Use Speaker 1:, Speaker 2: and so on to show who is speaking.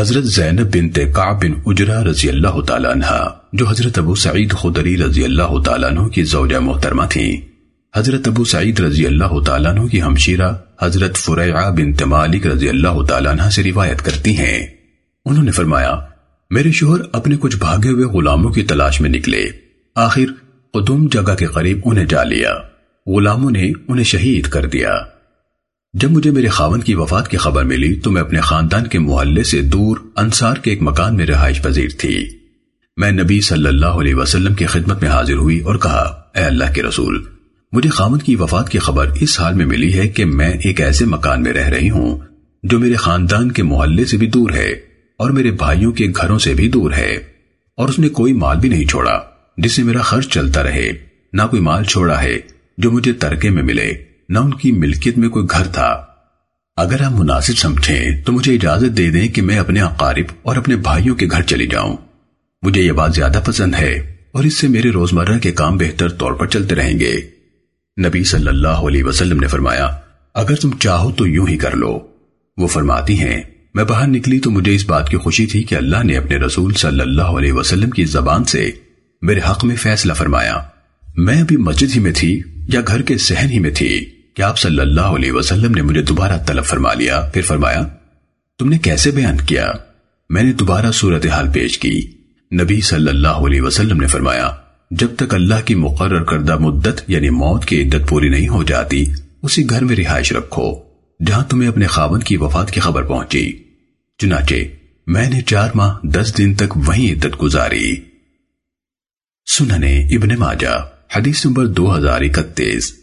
Speaker 1: حضرت زینب بنت قعب بن اجرہ رضی اللہ تعالیٰ عنہ، جو حضرت ابو سعید خدری رضی اللہ تعالیٰ عنہ کی زوجہ محترمہ تھیں حضرت ابو سعید رضی اللہ تعالیٰ عنہ کی ہمشیرہ حضرت فریعہ بنت مالک رضی اللہ تعالیٰ عنہ سے روایت کرتی ہیں۔ انہوں نے فرمایا، میرے شوہر اپنے کچھ بھاگے ہوئے غلاموں کی تلاش میں نکلے۔ آخر قدوم جگہ کے قریب انہیں جا لیا۔ غلاموں نے انہیں شہید کر دیا۔ جب مجھے میرے خاون کی وفات کی خبر ملی تو میں اپنے خاندان کے محلے سے دور انصار کے ایک مکان میں رہائش پذیر تھی۔ میں نبی صلی اللہ علیہ وسلم کی خدمت میں حاضر ہوئی اور کہا، اے اللہ کے رسول، مجھے خاون کی وفات کی خبر اس حال میں ملی ہے کہ میں ایک ایسے مکان میں رہ رہی ہوں جو میرے خاندان کے محلے سے بھی دور ہے اور میرے بھائیوں کے گھروں سے بھی دور ہے اور اس نے کوئی مال بھی نہیں چھوڑا، جس سے میرا خرچ چلتا رہے، نہ کوئی مال چھوڑا ہے جو مجھے ترکے میں ملے۔ نہ ان کی ملکیت میں کوئی گھر تھا۔ اگر آپ مناسب سمجھیں تو مجھے اجازت دے دیں کہ میں اپنے اقارب اور اپنے بھائیوں کے گھر چلی جاؤں۔ مجھے یہ بات زیادہ پسند ہے اور اس سے میرے روزمرہ کے کام بہتر طور پر چلتے رہیں گے۔ نبی صلی اللہ علیہ وسلم نے فرمایا، اگر تم چاہو تو یوں ہی کر لو۔ وہ فرماتی ہیں، میں باہر نکلی تو مجھے اس بات کی خوشی تھی کہ اللہ نے اپنے رسول صلی اللہ علیہ وسلم کی زبان سے میرے حق میں فیصلہ فرمایا۔ میں ابھی مسجد ہی میں تھی یا گھر کے سہن ہی میں تھی؟ کہ آپ صلی اللہ علیہ وسلم نے مجھے دوبارہ طلب فرما لیا؟ پھر فرمایا، تم نے کیسے بیان کیا؟ میں نے دوبارہ صورتحال پیش کی۔ نبی صلی اللہ علیہ وسلم نے فرمایا، جب تک اللہ کی مقرر کردہ مدت یعنی موت کی عدت پوری نہیں ہو جاتی، اسی گھر میں رہائش رکھو، جہاں تمہیں اپنے خاون کی وفات کی خبر پہنچی۔ چنانچہ، میں نے چار ماہ دس دن تک وہیں عدت گزاری۔ سننے ابن ماجہ، حدیث نمبر دو ہزار اکتیس۔